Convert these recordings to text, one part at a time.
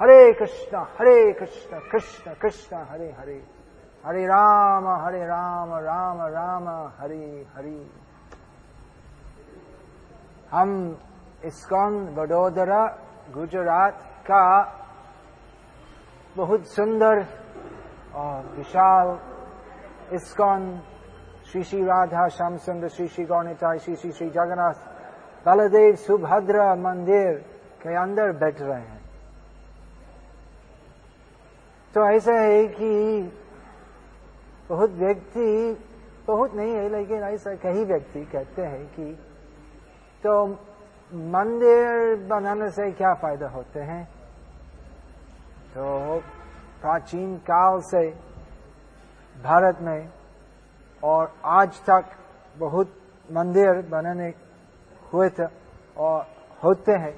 हरे कृष्ण हरे कृष्ण कृष्ण कृष्ण, हरे हरे। हरे राम हरे राम राम राम, हरे हरे। हम इस्कॉन वडोदरा, गुजरात का बहुत सुंदर और विशाल इस्कॉन श्री श्री राधा श्याम सुंदर, श्री श्री गौनिताय श्री श्री श्री जगन्नाथ, बलदेव सुभद्रा मंदिर के अंदर बैठ रहे हैं। तो ऐसा है कि बहुत व्यक्ति, बहुत नहीं है, लेकिन ऐसा कई व्यक्ति कहते हैं कि तो मंदिर बनाने से क्या फ़ायदा होते हैं? तो प्राचीन काल से भारत में और आज तक बहुत मंदिर बनाने हुए थे और होते हैं,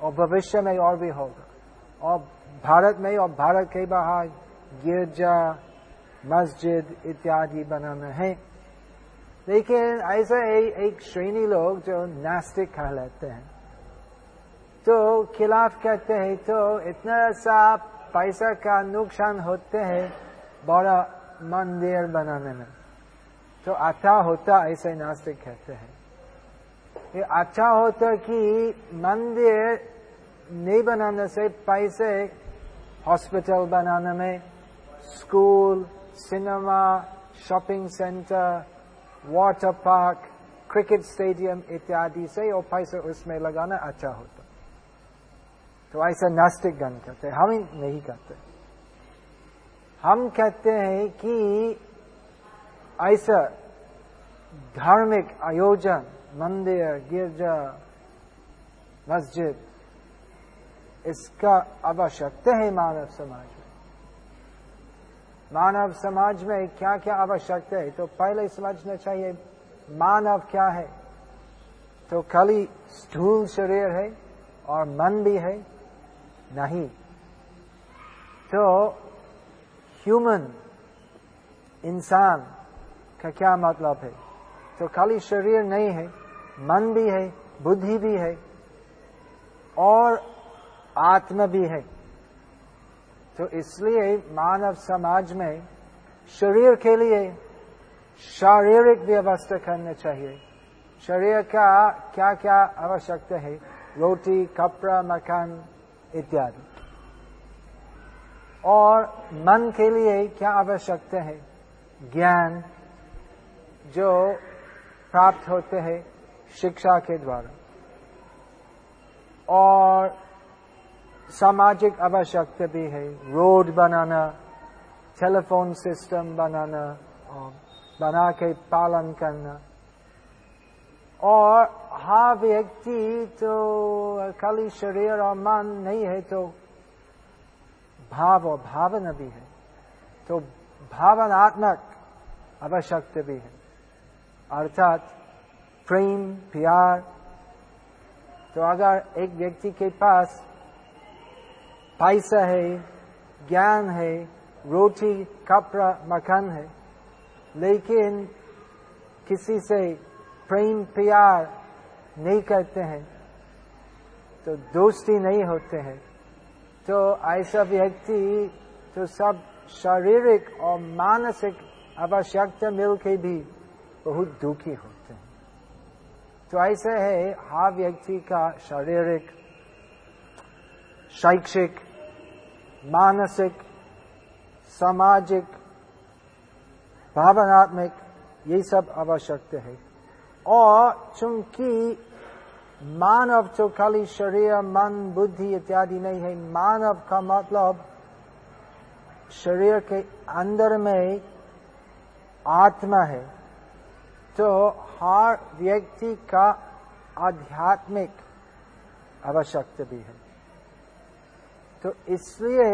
और भविष्य में और भी होगा। और भारत में और भारत के बाहर गिरजा मस्जिद इत्यादि बनाना है। लेकिन ऐसा ए, एक श्रेणी लोग जो नास्तिक कहलाते हैं। तो खिलाफ कहते हैं तो इतना सा पैसा का नुकसान होते हैं बड़ा मंदिर बनाने में। तो अच्छा होता ऐसे नास्तिक कहते हैं। ये अच्छा होता कि मंदिर नहीं बनाने से पैसे हॉस्पिटल बनाने में school cinema shopping centre water park cricket stadium इत्यादि से और पैसे उसमें लगाना अच्छा होता। तो ऐसा नास्तिक गण कहते हम ही नहीं कहते। हम कहते हैं कि ऐसा धार्मिक आयोजन, मंदिर, गिरजा, मस्जिद इसका आवश्यकता है मानव समाज में। मानव समाज में क्या क्या आवश्यकता है? तो पहले समझना चाहिए, मानव क्या है? तो खाली स्थूल शरीर है और मन भी है, नहीं। तो ह्यूमन इंसान का क्या मतलब है? तो खाली शरीर नहीं है, मन भी है, बुद्धि भी है, और आत्मा भी है। तो इसलिए मानव समाज में शरीर के लिए शारीरिक व्यवस्था करना चाहिए। शरीर का क्या क्या आवश्यकता है? रोटी, कपड़ा, मकान इत्यादि। और मन के लिए क्या आवश्यकता है? ज्ञान, जो प्राप्त होते हैं शिक्षा के द्वारा। और सामाजिक आवश्यकता भी है। रोड बनाना टेलीफोन सिस्टम बनाना, और बना के पालन करना। और हाँ व्यक्ति तो खाली शरीर और मन नहीं है तो भाव और भावना भी है। तो भावनात्मक आवश्यकता भी है। अर्थात प्रेम, प्यार। तो अगर एक व्यक्ति के पास पैसा है, ज्ञान है, रोटी, कपड़ा, मकान है। लेकिन किसी से प्रेम, प्यार नहीं करते हैं तो दोस्ती नहीं होते हैं। तो ऐसा व्यक्ति तो सब शारीरिक और मानसिक आवश्यकता मिल के भी बहुत दुखी होते हैं। तो ऐसे है हर व्यक्ति का शारीरिक शैक्षिक, मानसिक, सामाजिक, भावनात्मक, ये सब आवश्यकता है। और चूँकि मानव तो खाली शरीर, मन, बुद्धि इत्यादि नहीं है, मानव का मतलब शरीर के अंदर में आत्मा है तो हर व्यक्ति का आध्यात्मिक आवश्यकता भी है। तो इसलिए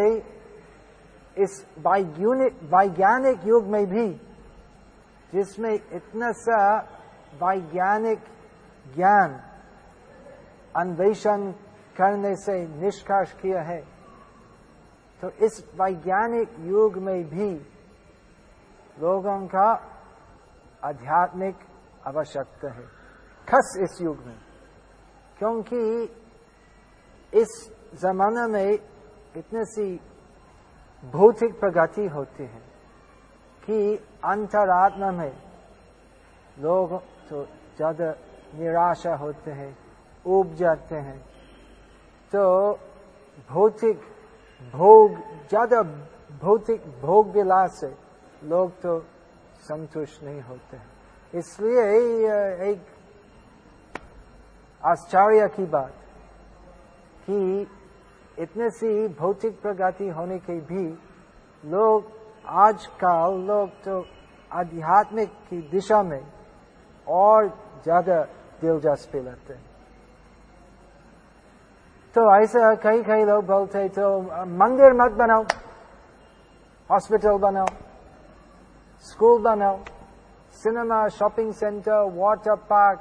इस वैज्ञानिक युग में भी, जिसमें इतना सा वैज्ञानिक ज्ञान अन्वेषण करने से निष्कर्ष किया है तो इस वैज्ञानिक युग में भी लोगों का आध्यात्मिक आवश्यकता है। खस इस युग में, क्योंकि इस जमाने में इतने सी भौतिक प्रगति होती है कि अंतरात्मा में लोग तो ज़्यादा निराशा होते हैं उब जाते हैं। तो भौतिक भोग, ज़्यादा भौतिक भोग विलास से लोग तो संतुष्ट नहीं होते हैं। इसलिए एक आश्चर्य की बात कि इतने सी भौतिक प्रगति होने के भी लोग आजकल लोग तो आध्यात्मिक की दिशा में और ज़्यादा दिलचस्पी लेते हैं। तो ऐसा कई कई लोग बोलते तो मंदिर मत बनाओ, हॉस्पिटल बनाओ, स्कूल बनाओ, cinema, shopping centre, water park,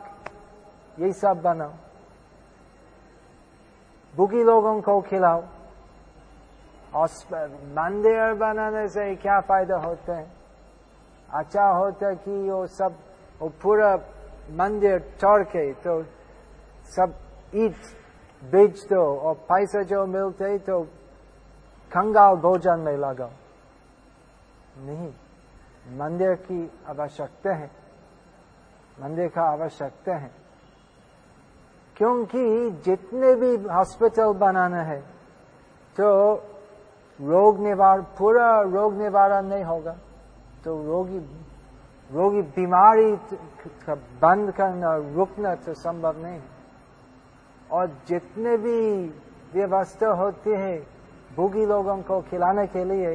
ये सब बनाओ। बुकी लोगों को खिलाओ और मंदिर बनाने से क्या फ़ायदा होता है अच्छा होता कि वो सब वो पूरा मंदिर तोड़ के तो सब ईट बेच दो और पैसा जो मिलते तो कंगाल भोजन में लगाओ नहीं मंदिर की आवश्यकता है मंदिर का आवश्यकता है क्योंकि जितने भी हॉस्पिटल बनाना है तो रोग निवार, पूरा रोग निवारण नहीं होगा। तो रोगी रोगी बीमारी का बंद करना, रुकना तो संभव नहीं है। और जितने भी व्यवस्था होती है भूगी लोगों को खिलाने के लिए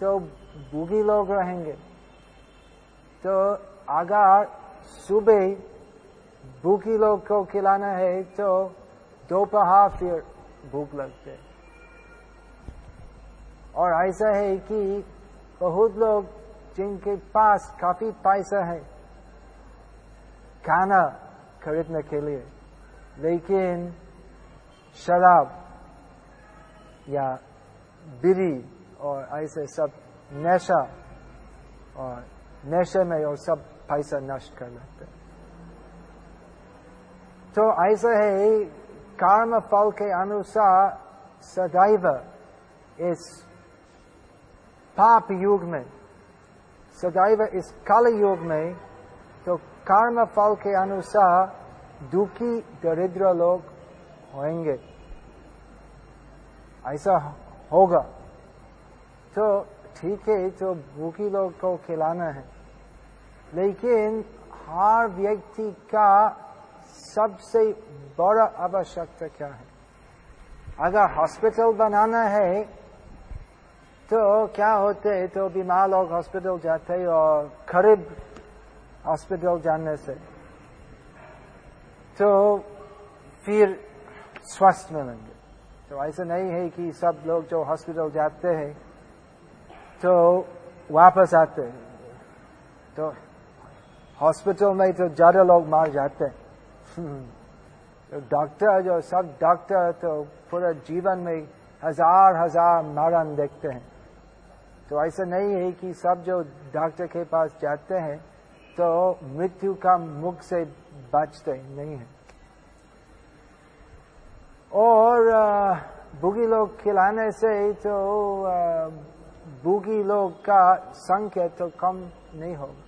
तो भूगी लोग रहेंगे। तो अगर सुबह भूखी लोग को खिलाना है तो दोपहर फिर भूख लगते और ऐसा है कि बहुत लोग जिनके पास काफ़ी पैसा है, खाना खरीदने के लिए, लेकिन शराब या बिरी और ऐसे सब नशा और नशे में और सब पैसा नष्ट कर लेते तो ऐसा है कर्म फल के अनुसार सदैव इस पाप युग में, सदैव इस कल युग में तो कर्म फल के अनुसार दुखी, दरिद्र लोग होंगे ऐसा होगा। तो ठीक है तो भूखी लोग को खिलाना है। लेकिन हर व्यक्ति का सबसे बड़ा आवश्यकता क्या है? अगर हॉस्पिटल बनाना है तो क्या होते है? तो बीमार लोग हॉस्पिटल जाते हैं और खरीब हॉस्पिटल जाने से। तो फिर स्वस्थ मिलेंगे तो ऐसा नहीं है कि सब लोग जो हॉस्पिटल जाते हैं तो वापस आते हैं। तो हॉस्पिटल में तो ज़्यादा लोग मार जाते हैं। डॉक्टर जो सब डॉक्टर तो पूरा जीवन में हज़ार हज़ार मरण देखते हैं। तो ऐसा नहीं है कि सब जो डॉक्टर के पास जाते हैं तो मृत्यु का मुख से बचते नहीं है। और बुगी लोग खिलाने से तो बुगी लोग का संख्या तो कम नहीं होगा।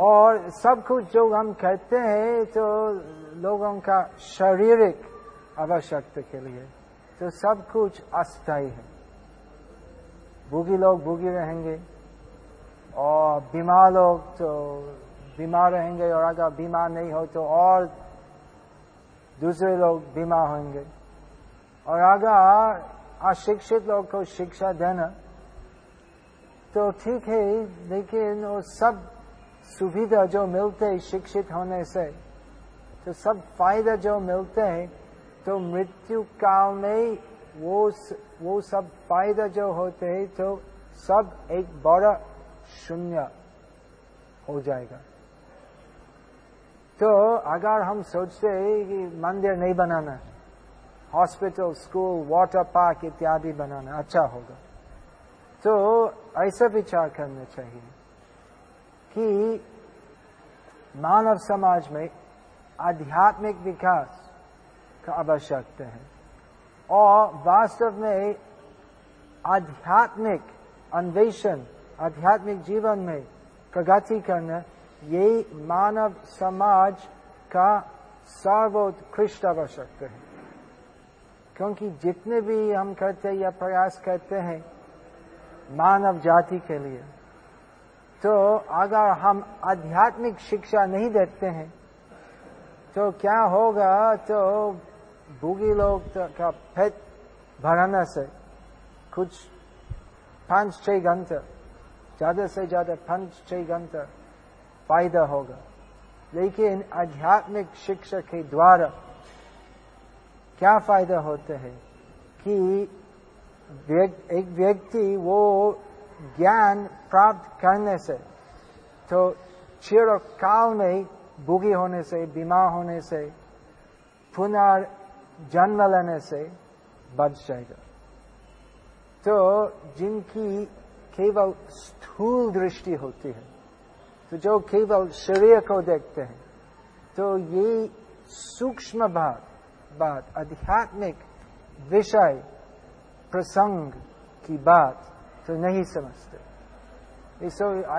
और सब कुछ जो हम कहते हैं तो लोगों का शारीरिक आवश्यकता के लिए तो सब कुछ अस्थायी है। भूगी लोग भूगी रहेंगे और बीमार लोग तो बीमार रहेंगे और अगर बीमार नहीं हो तो और दूसरे लोग बीमार होंगे। और अगर अशिक्षित लोग को शिक्षा देना तो ठीक है, लेकिन वो सब सुविधा जो मिलते है शिक्षित होने से तो सब फ़ायदा जो मिलते हैं तो मृत्यु काल में वो वो सब फ़ायदा जो होते हैं तो सब एक बड़ा शून्य हो जाएगा। तो अगर हम सोचते हैं कि मंदिर नहीं बनाना हॉस्पिटल स्कूल वाटर पार्क इत्यादि बनाना अच्छा होगा तो ऐसा विचार करना चाहिए। कि मानव समाज में आध्यात्मिक विकास का आवश्यकता है। और वास्तव में आध्यात्मिक अन्वेषण, आध्यात्मिक जीवन में प्रगति करना, यही मानव समाज का सर्वोत्कृष्ट आवश्यकता है। क्योंकि जितने भी हम करते या प्रयास करते हैं मानव जाति के लिए तो अगर हम आध्यात्मिक शिक्षा नहीं देते हैं तो क्या होगा? तो भूगी लोग तो का पेट भराने से, कुछ पाँच छह घंटे, ज़्यादा से ज़्यादा पाँच छह घंटे फ़ायदा होगा। लेकिन आध्यात्मिक शिक्षा के द्वारा क्या फ़ायदा होते है कि एक व्यक्ति वो ज्ञान प्राप्त करने से तो चिरकाल में भूगी होने से, बीमार होने से, पुनर्जन्म लेने से बच जाएगा। तो जिनकी केवल स्थूल दृष्टि होती है तो जो केवल शरीर को देखते हैं तो ये सूक्ष्म बात बात, आध्यात्मिक विषय प्रसंग की बात तो नहीं समझते।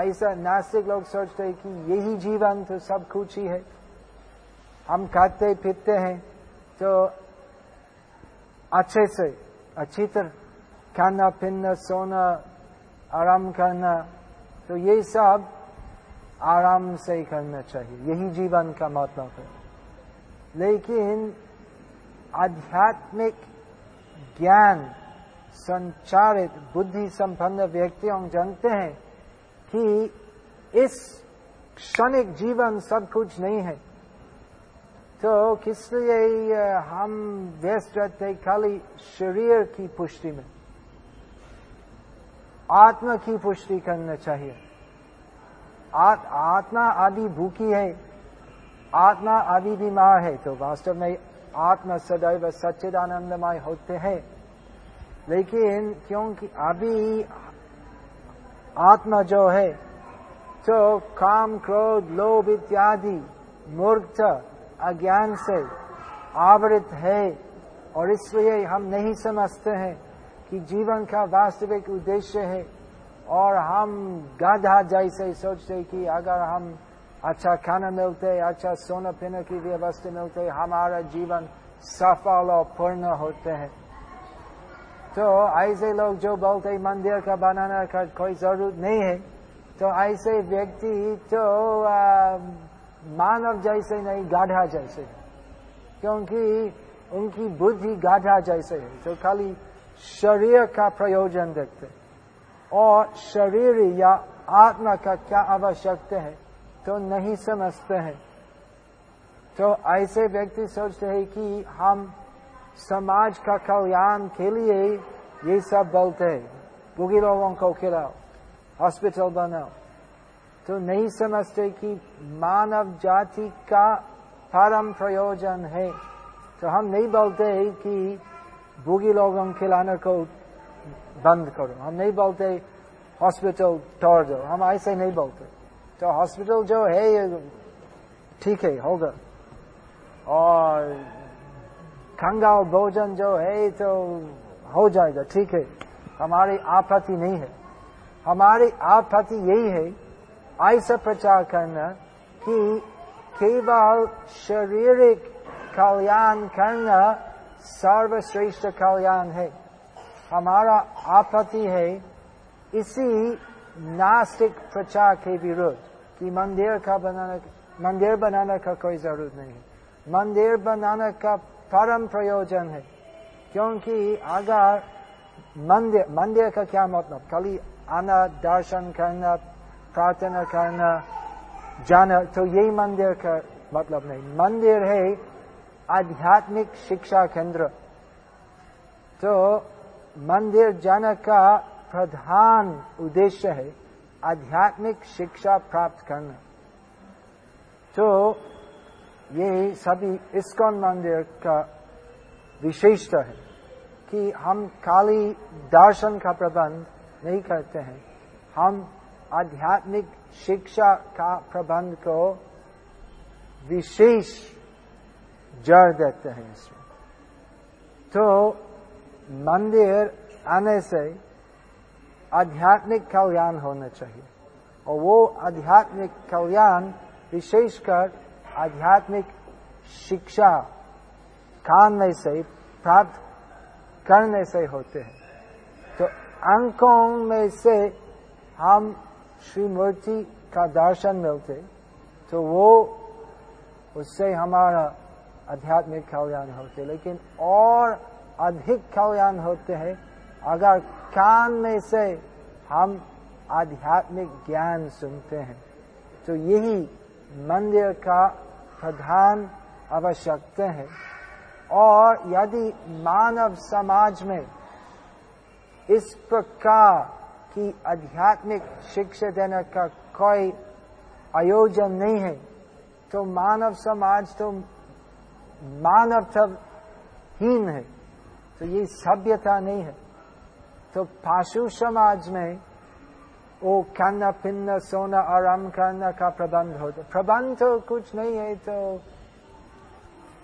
ऐसा नास्तिक लोग सोचते हैं कि यही जीवन तो सब कुछ ही है। हम खाते पीते हैं तो अच्छे से, अच्छी तरह खाना, पीना, सोना, आराम करना तो ये सब आराम से ही करना चाहिए। यही जीवन का मतलब है। लेकिन आध्यात्मिक ज्ञान संचारित बुद्धि संपन्न व्यक्तियों जानते हैं कि इस क्षणिक जीवन सब कुछ नहीं है। तो किस लिए हम व्यस्त रहते खाली शरीर की पुष्टि में? आत्मा की पुष्टि करना चाहिए। आत, आत्मा आदि भूखी है आत्मा आदि बीमार है तो वास्तव में आत्मा सदैव सच्चिदानंदमय होते हैं। लेकिन क्योंकि अभी आत्मा जो है तो काम, क्रोध, लोभ इत्यादि, मूर्ख, अज्ञान से आवृत है। और इसलिए हम नहीं समझते हैं कि जीवन का वास्तविक उद्देश्य है। और हम गाधा जैसे सोचते कि अगर हम अच्छा खाना मिलते अच्छा सोना पीने की व्यवस्था मिलते, हमारा जीवन सफल और पूर्ण होते हैं। तो ऐसे लोग जो बोलते मंदिर का बनाना का कोई ज़रूरत नहीं है। तो ऐसे व्यक्ति तो मानव जैसे नहीं, गाढ़ा जैसे। क्योंकि उनकी बुद्धि गाढ़ा जैसे है। तो खाली शरीर का प्रयोजन देखते और शरीर या आत्मा का क्या आवश्यकता है तो नहीं समझते हैं। तो ऐसे व्यक्ति सोचते हैं कि हम समाज का कल्याण के लिए ये सब बोलते हैं। बुगी लोगों को खिलाओ हॉस्पिटल बनाओ। तो नहीं समझते कि मानव जाति का परम प्रयोजन है। तो हम नहीं बोलते है कि बुगी लोगों खिलाने को बंद करो। हम नहीं बोलते हॉस्पिटल तोड़ दो। हम ऐसे नहीं बोलते। तो हॉस्पिटल जो है, ये ठीक है, होगा। और खंगाल भोजन जो है तो हो जाएगा, ठीक है। हमारी आपत्ति नहीं है। हमारी आपत्ति यही है, ऐसा प्रचार करना कि केवल शारीरिक कल्याण करना सर्वश्रेष्ठ कल्याण है। हमारा आपत्ति है इसी नास्तिक प्रचार के विरुद्ध कि मंदिर का बनाना, मंदिर बनाने का कोई ज़रूरत नहीं मंदिर बनाने का परम प्रयोजन है। क्योंकि अगर मंदिर मंदिर का क्या मतलब? खाली आना, दर्शन करना, प्रार्थना करना, जाना तो यही मंदिर का मतलब नहीं। मंदिर है आध्यात्मिक शिक्षा केंद्र। तो मंदिर जाने का प्रधान उद्देश्य है आध्यात्मिक शिक्षा प्राप्त करना। तो ये सभी इस्कॉन मंदिर का विशेषता है कि हम खाली दर्शन का प्रबंध नहीं करते हैं। हम आध्यात्मिक शिक्षा का प्रबंध को विशेष जड़ देते हैं इसमें। तो मंदिर आने से आध्यात्मिक कल्याण होना चाहिए और वो आध्यात्मिक कल्याण विशेषकर आध्यात्मिक शिक्षा खानने से प्राप्त करने से होते हैं। तो अंकों में से हम श्री मूर्ति का दर्शन मिलते तो वो, उससे हमारा आध्यात्मिक कल्याण होते। लेकिन और अधिक कल्याण होते हैं, अगर कान में से हम आध्यात्मिक ज्ञान सुनते हैं तो यही मंदिर का प्रधान आवश्यकता है। और यदि मानव समाज में इस प्रकार की आध्यात्मिक शिक्षा देने का कोई आयोजन नहीं है तो मानव समाज तो मानवताहीन है तो ये सभ्यता नहीं है। तो पाशु समाज में वो खाना पीना सोना आराम करना का प्रबंध होता प्रबंध तो कुछ नहीं है तो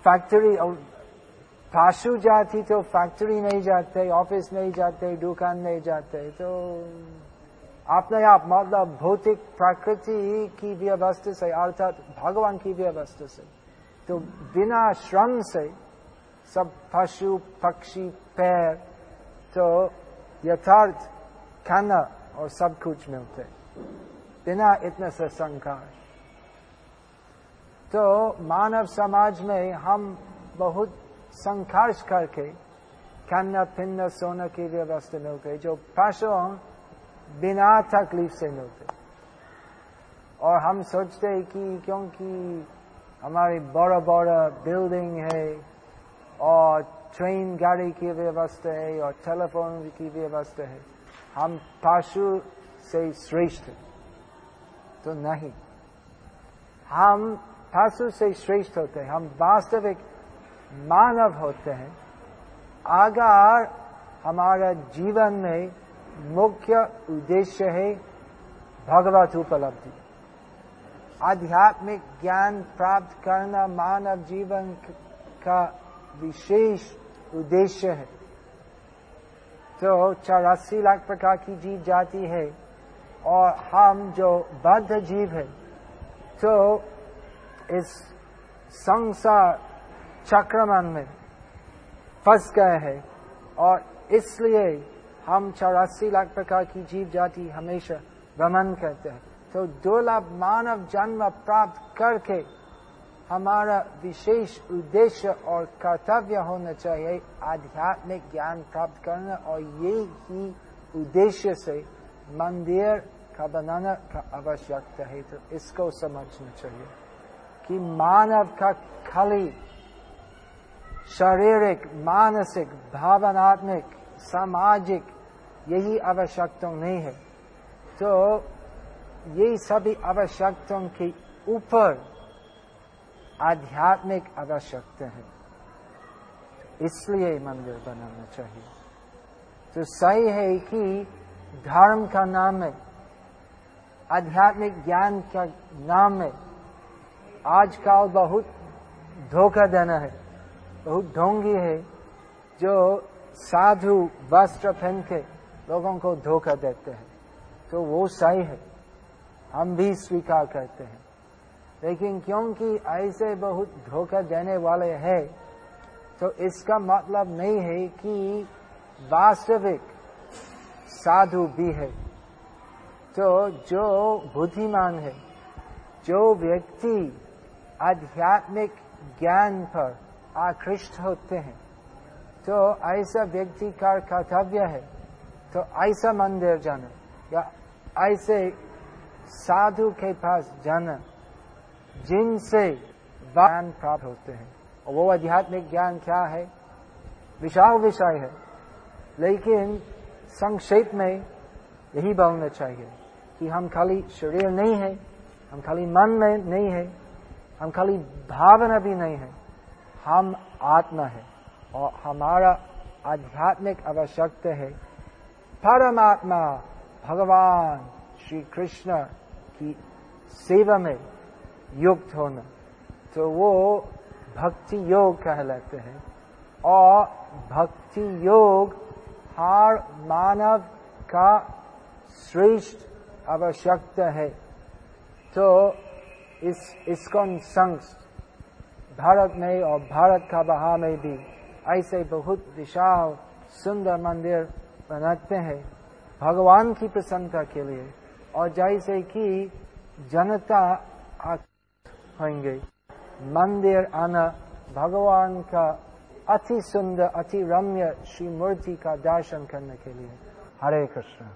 फैक्ट्री पाशु जाति तो फैक्ट्री नहीं जाते ऑफ़िस नहीं जाते दुकान नहीं जाते तो अपने आप मतलब भौतिक प्रकृति की व्यवस्था से अर्थात भगवान की व्यवस्था से तो बिना श्रम से सब पशु पक्षी पैर तो यथार्थ खाना और सब कुछ मिलते। बिना इतने से संकार तो मानव समाज में हम बहुत संघर्ष करके खाना पीना सोना की व्यवस्था मिलते, जो पशुओं बिना तकलीफ़ से मिलते। और हम सोचते हैं कि क्योंकि हमारी बड़ा बड़ा बिल्डिंग है, और ट्रेन गाड़ी की व्यवस्था है, और टेलीफोन की व्यवस्था है हम पशु से श्रेष्ठ तो नहीं। हम पशु से श्रेष्ठ होते हैं, हम वास्तविक मानव होते हैं। अगर हमारा जीवन में मुख्य उद्देश्य है भगवत उपलब्धि, आध्यात्मिक ज्ञान प्राप्त करना मानव जीवन का विशेष उद्देश्य है। तो चौरासी लाख प्रकार की जीव जाति है और हम जो बद्ध जीव है तो इस संसार चक्रमण में फंस गए हैं और इसलिए हम चौरासी लाख प्रकार की जीव जाति हमेशा भ्रमण करते हैं। तो दुर्लभ मानव जन्म प्राप्त करके हमारा विशेष उद्देश्य और कर्तव्य होना चाहिए आध्यात्मिक ज्ञान प्राप्त करना और ये ही उद्देश्य से मंदिर का बनाना का आवश्यकता है। तो इसको समझना चाहिए कि मानव का खाली शारीरिक, मानसिक, भावनात्मक, सामाजिक यही आवश्यकता नहीं है। तो ये सभी आवश्यकताओं के ऊपर आध्यात्मिक आवश्यकता है। इसलिए मंदिर बनाना चाहिए। तो सही है कि धर्म का नाम है, आध्यात्मिक ज्ञान का नाम है। आजकल बहुत धोखा देना है, बहुत ढोंगी है, जो साधु वस्त्र पहन के लोगों को धोखा देते हैं। तो वो सही है, हम भी स्वीकार करते हैं। लेकिन क्योंकि ऐसे बहुत धोखा देने वाले हैं तो इसका मतलब नहीं है कि वास्तविक साधु भी है। तो जो बुद्धिमान है, जो व्यक्ति आध्यात्मिक ज्ञान पर आकृष्ट होते हैं तो ऐसा व्यक्ति का कर्तव्य है तो ऐसा मंदिर जाना या ऐसे साधु के पास जाना। जिनसे ज्ञान प्राप्त होते हैं। और वो आध्यात्मिक ज्ञान क्या है? विशाल विषय है। लेकिन संक्षेप में यही बोलना चाहिए कि हम खाली शरीर नहीं है, हम खाली मन में नहीं है, हम खाली भावना भी नहीं है। हम आत्मा है और हमारा आध्यात्मिक आवश्यकता है। परमात्मा, भगवान, श्री कृष्ण की सेवा में युक्त होना। तो वो भक्ति योग कहलाते हैं। और भक्ति योग हर मानव का श्रेष्ठ आवश्यकता है। तो इस, इसकोन संघ भारत में और भारत का बाहर में भी ऐसे बहुत विशाल, सुंदर मंदिर बनाते हैं। भगवान की प्रसन्नता के लिए। और जैसे कि जनता होंगे मंदिर आना भगवान का अति सुंदर अति रम्य श्री मूर्ति का दर्शन करने के लिए हरे कृष्ण